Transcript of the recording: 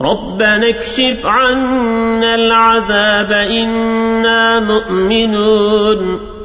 ربنا اكشف عنا العذاب إنا مؤمنون